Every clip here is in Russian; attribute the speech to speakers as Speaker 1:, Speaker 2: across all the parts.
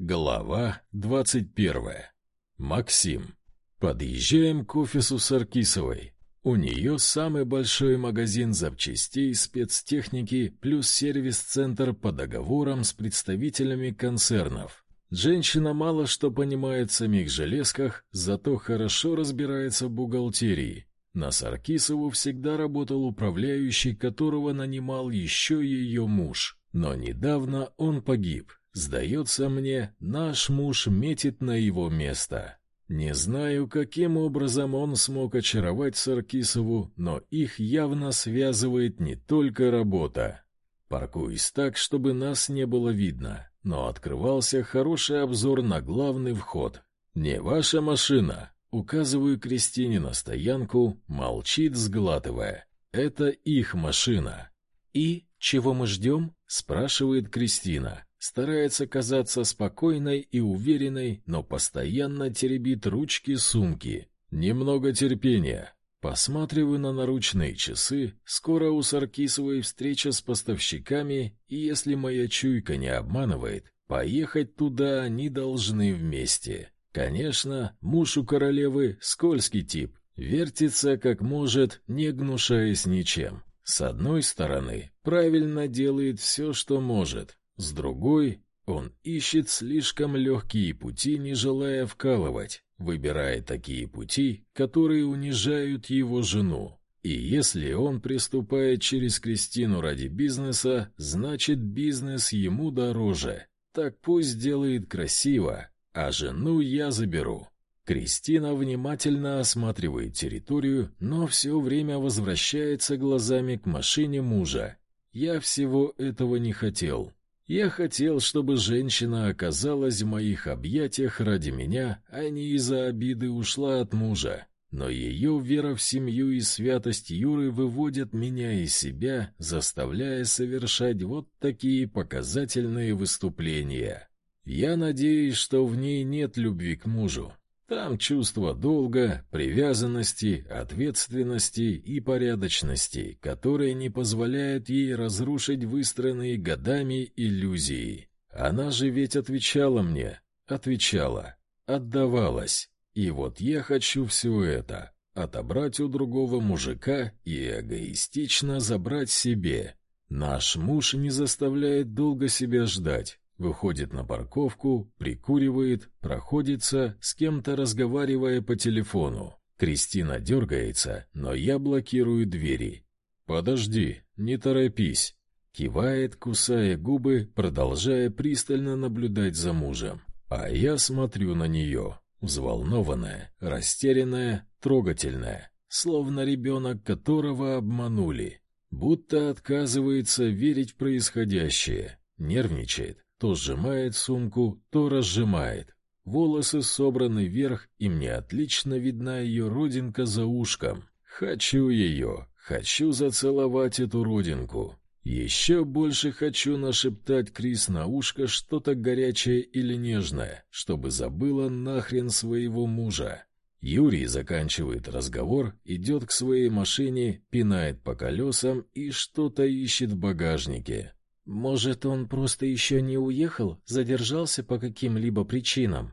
Speaker 1: Глава двадцать первая. Максим. Подъезжаем к офису Саркисовой. У нее самый большой магазин запчастей, спецтехники плюс сервис-центр по договорам с представителями концернов. Женщина мало что понимает в самих железках, зато хорошо разбирается в бухгалтерии. На Саркисову всегда работал управляющий, которого нанимал еще ее муж. Но недавно он погиб. Сдается мне, наш муж метит на его место. Не знаю, каким образом он смог очаровать Саркисову, но их явно связывает не только работа. Паркуюсь так, чтобы нас не было видно, но открывался хороший обзор на главный вход. «Не ваша машина», — указываю Кристине на стоянку, молчит, сглатывая. «Это их машина». «И чего мы ждем?» — спрашивает Кристина. Старается казаться спокойной и уверенной, но постоянно теребит ручки сумки. Немного терпения. Посматриваю на наручные часы. Скоро у Саркисовой встреча с поставщиками, и если моя чуйка не обманывает, поехать туда они должны вместе. Конечно, муж у королевы скользкий тип, вертится как может, не гнушаясь ничем. С одной стороны, правильно делает все, что может, с другой, он ищет слишком легкие пути, не желая вкалывать, выбирая такие пути, которые унижают его жену. И если он приступает через Кристину ради бизнеса, значит бизнес ему дороже. Так пусть делает красиво, а жену я заберу. Кристина внимательно осматривает территорию, но все время возвращается глазами к машине мужа. Я всего этого не хотел. Я хотел, чтобы женщина оказалась в моих объятиях ради меня, а не из-за обиды ушла от мужа. Но ее вера в семью и святость Юры выводят меня из себя, заставляя совершать вот такие показательные выступления. Я надеюсь, что в ней нет любви к мужу, там чувство долга, привязанности, ответственности и порядочности, которые не позволяют ей разрушить выстроенные годами иллюзии. Она же ведь отвечала мне, отвечала, отдавалась. И вот я хочу все это отобрать у другого мужика и эгоистично забрать себе. Наш муж не заставляет долго себя ждать. Выходит на парковку, прикуривает, проходится, с кем-то разговаривая по телефону. Кристина дергается, но я блокирую двери. «Подожди, не торопись», — кивает, кусая губы, продолжая пристально наблюдать за мужем. А я смотрю на нее, взволнованная, растерянная, трогательная, словно ребенок, которого обманули, будто отказывается верить в происходящее, нервничает, то сжимает сумку, то разжимает. Волосы собраны вверх, и мне отлично видна ее родинка за ушком. Хочу ее, хочу зацеловать эту родинку. Еще больше хочу нашептать Крис на ушко что-то горячее или нежное, чтобы забыла нахрен своего мужа. Юрий заканчивает разговор, идет к своей машине, пинает по колесам и что-то ищет в багажнике. Может, он просто еще не уехал, задержался по каким-либо причинам.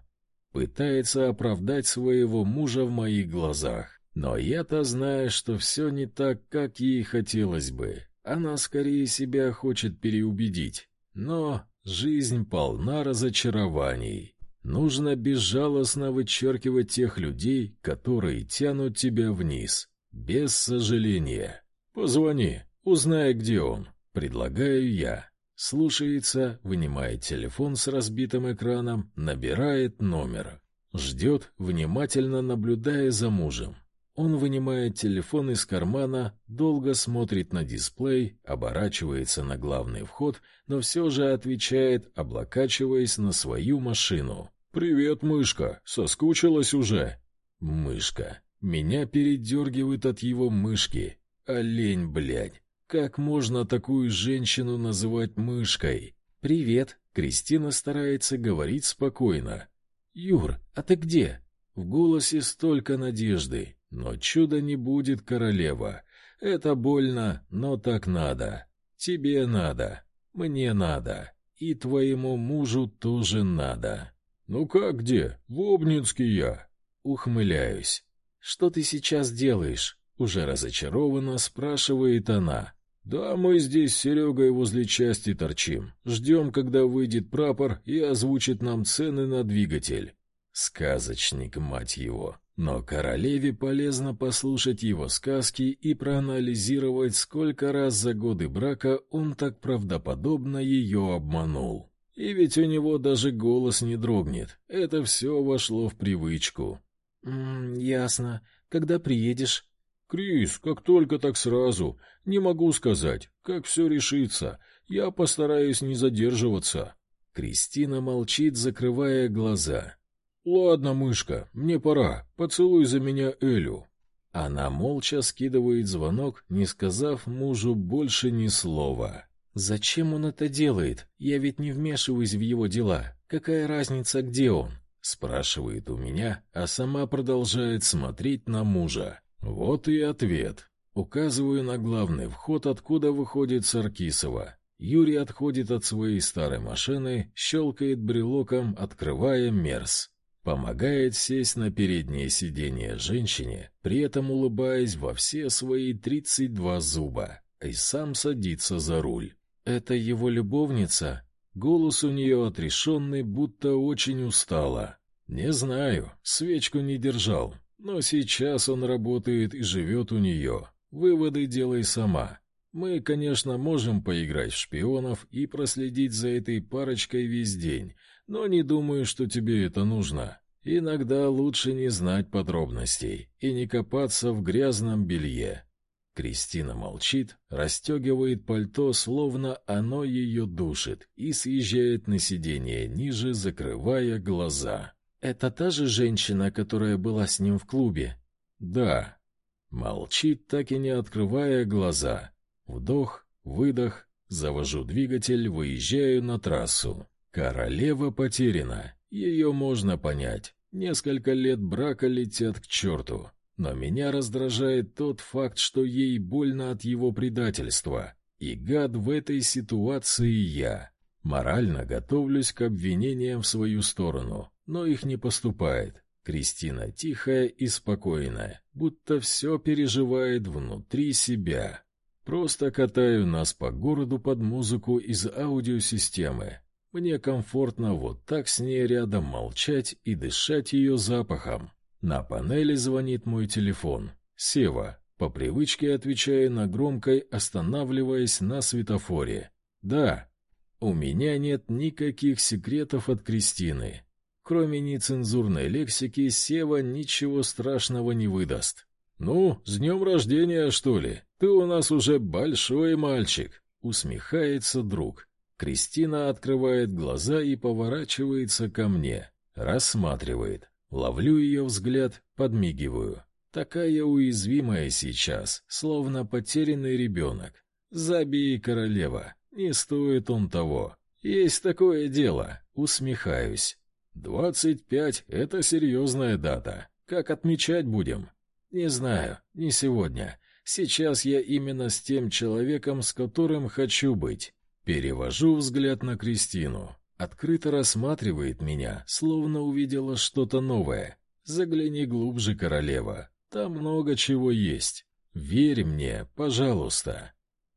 Speaker 1: Пытается оправдать своего мужа в моих глазах. Но я-то знаю, что все не так, как ей хотелось бы. Она скорее себя хочет переубедить. Но жизнь полна разочарований. Нужно безжалостно вычеркивать тех людей, которые тянут тебя вниз. Без сожаления. Позвони, узнай, где он. Предлагаю я. Слушается, вынимает телефон с разбитым экраном, набирает номер. Ждет, внимательно наблюдая за мужем. Он вынимает телефон из кармана, долго смотрит на дисплей, оборачивается на главный вход, но все же отвечает, облокачиваясь на свою машину. «Привет, мышка! Соскучилась уже?» «Мышка. Меня передергивает от его мышки. Олень, блядь. Как можно такую женщину называть мышкой? Привет. Кристина старается говорить спокойно. Юр, а ты где? В голосе столько надежды, но чуда не будет, королева. Это больно, но так надо. Тебе надо. Мне надо. И твоему мужу тоже надо. Ну как где? В Обнинске я. Ухмыляюсь. Что ты сейчас делаешь? Уже разочарованно спрашивает она. Да, мы здесь с Серегой возле части торчим. Ждем, когда выйдет прапор и озвучит нам цены на двигатель. Сказочник, мать его. Но королеве полезно послушать его сказки и проанализировать, сколько раз за годы брака он так правдоподобно ее обманул. И ведь у него даже голос не дрогнет. Это все вошло в привычку. «М -м, «Ясно. Когда приедешь?» «Крис, как только, так сразу. Не могу сказать, как все решится. Я постараюсь не задерживаться». Кристина молчит, закрывая глаза. «Ладно, мышка, мне пора. Поцелуй за меня Элю». Она молча скидывает звонок, не сказав мужу больше ни слова. «Зачем он это делает? Я ведь не вмешиваюсь в его дела. Какая разница, где он?» Спрашивает у меня, а сама продолжает смотреть на мужа. Вот и ответ. Указываю на главный вход, откуда выходит Саркисова. Юрий отходит от своей старой машины, щелкает брелоком, открывая мерз. Помогает сесть на переднее сиденье женщине, при этом улыбаясь во все свои тридцать два зуба, и сам садится за руль. Это его любовница? Голос у нее отрешенный, будто очень устала. Не знаю, свечку не держал, но сейчас он работает и живет у нее. Выводы делай сама. Мы, конечно, можем поиграть в шпионов и проследить за этой парочкой весь день, но не думаю, что тебе это нужно. Иногда лучше не знать подробностей и не копаться в грязном белье. Кристина молчит, расстегивает пальто, словно оно ее душит, и съезжает на сиденье ниже, закрывая глаза. «Это та же женщина, которая была с ним в клубе?» «Да». Молчит, так и не открывая глаза. Вдох, выдох, завожу двигатель, выезжаю на трассу. Королева потеряна. Ее можно понять. Несколько лет брака летят к черту. Но меня раздражает тот факт, что ей больно от его предательства. И гад в этой ситуации я. Морально готовлюсь к обвинениям в свою сторону, но их не поступает. Кристина тихая и спокойная, будто все переживает внутри себя. Просто катаю нас по городу под музыку из аудиосистемы. Мне комфортно вот так с ней рядом молчать и дышать ее запахом. На панели звонит мой телефон. Сева. По привычке отвечаю на громкой, останавливаясь на светофоре. Да, у меня нет никаких секретов от Кристины. Кроме нецензурной лексики, Сева ничего страшного не выдаст. «Ну, с днем рождения, что ли? Ты у нас уже большой мальчик!» — усмехается друг. Кристина открывает глаза и поворачивается ко мне. Рассматривает. Ловлю ее взгляд, подмигиваю. Такая уязвимая сейчас, словно потерянный ребенок. Забей, королева, не стоит он того. Есть такое дело, усмехаюсь. «Двадцать пять — это серьезная дата. Как отмечать будем?» «Не знаю, не сегодня. Сейчас я именно с тем человеком, с которым хочу быть». Перевожу взгляд на Кристину. Открыто рассматривает меня, словно увидела что-то новое. «Загляни глубже, королева. Там много чего есть. Верь мне, пожалуйста».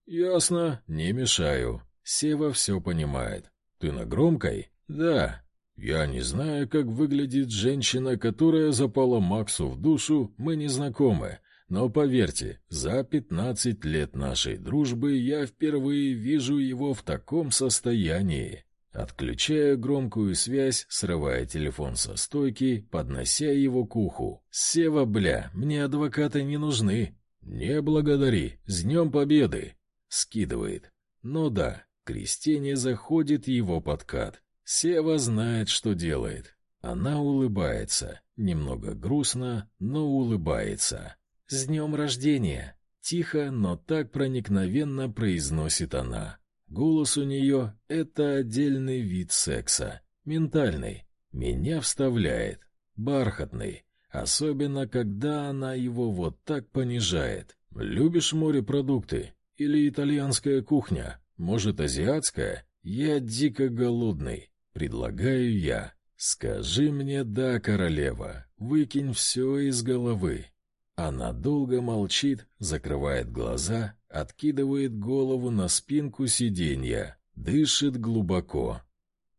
Speaker 1: «Ясно, не мешаю». Сева все понимает. «Ты на громкой?» «Да». Я не знаю, как выглядит женщина, которая запала Максу в душу, мы не знакомы. Но поверьте, за пятнадцать лет нашей дружбы я впервые вижу его в таком состоянии. Отключаю громкую связь, срывая телефон со стойки, поднося его к уху. «Сева, бля, мне адвокаты не нужны». «Не благодари, с Днем Победы!» Скидывает. «Ну да, Кристине заходит его подкат. Сева знает, что делает. Она улыбается, немного грустно, но улыбается. «С днем рождения!» Тихо, но так проникновенно произносит она. Голос у нее — это отдельный вид секса, ментальный. Меня вставляет, бархатный, особенно когда она его вот так понижает. «Любишь морепродукты? Или итальянская кухня? Может, азиатская? Я дико голодный. Предлагаю я. Скажи мне «да, королева», выкинь все из головы. Она долго молчит, закрывает глаза, откидывает голову на спинку сиденья, дышит глубоко.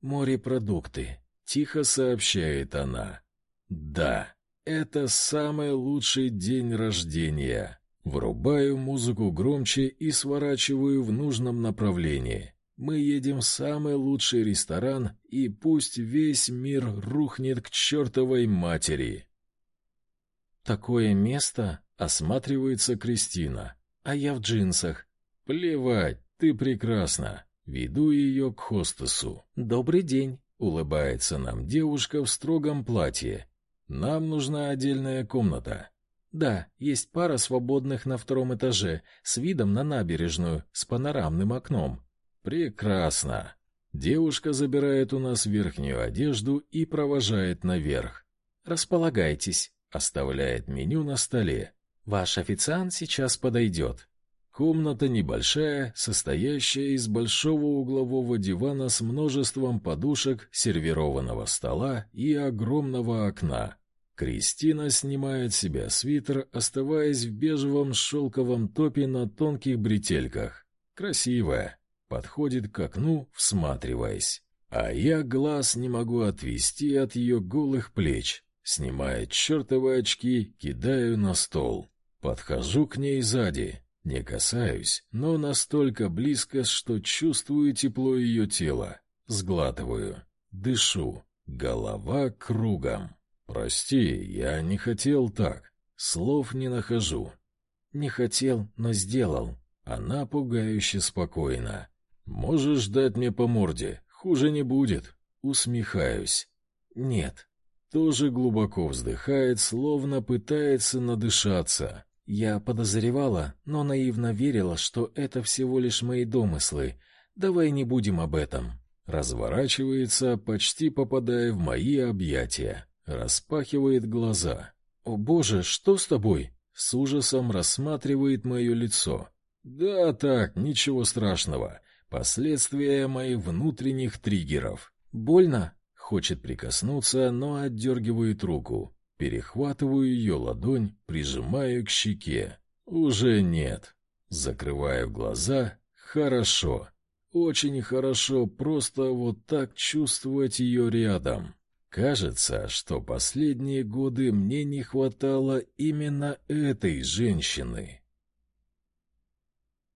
Speaker 1: «Морепродукты», — тихо сообщает она. «Да, это самый лучший день рождения». Врубаю музыку громче и сворачиваю в нужном направлении. Мы едем в самый лучший ресторан, и пусть весь мир рухнет к чертовой матери. Такое место осматривается Кристина, а я в джинсах. Плевать, ты прекрасна. Веду ее к хостесу. Добрый день, улыбается нам девушка в строгом платье. Нам нужна отдельная комната. Да, есть пара свободных на втором этаже с видом на набережную, с панорамным окном. Прекрасно. Девушка забирает у нас верхнюю одежду и провожает наверх. Располагайтесь. Оставляет меню на столе. Ваш официант сейчас подойдет. Комната небольшая, состоящая из большого углового дивана с множеством подушек, сервированного стола и огромного окна. Кристина снимает с себя свитер, оставаясь в бежевом шелковом топе на тонких бретельках. Красивая. Подходит к окну, всматриваясь. А я глаз не могу отвести от ее голых плеч. Снимая чертовы очки, кидаю на стол. Подхожу к ней сзади. Не касаюсь, но настолько близко, что чувствую тепло ее тела. Сглатываю. Дышу. Голова кругом. Прости, я не хотел так. Слов не нахожу. Не хотел, но сделал. Она пугающе спокойна. Можешь дать мне по морде, хуже не будет. Усмехаюсь. Нет, тоже глубоко вздыхает, словно пытается надышаться. Я подозревала, но наивно верила, что это всего лишь мои домыслы. Давай не будем об этом. Разворачивается, почти попадая в мои объятия. Распахивает глаза. «О боже, что с тобой?» С ужасом рассматривает мое лицо. «Да так, ничего страшного. Последствия моих внутренних триггеров. Больно?» Хочет прикоснуться, но отдергивает руку. Перехватываю ее ладонь, прижимаю к щеке. Уже нет. Закрываю глаза. Хорошо. Очень хорошо просто вот так чувствовать ее рядом. Кажется, что последние годы мне не хватало именно этой женщины.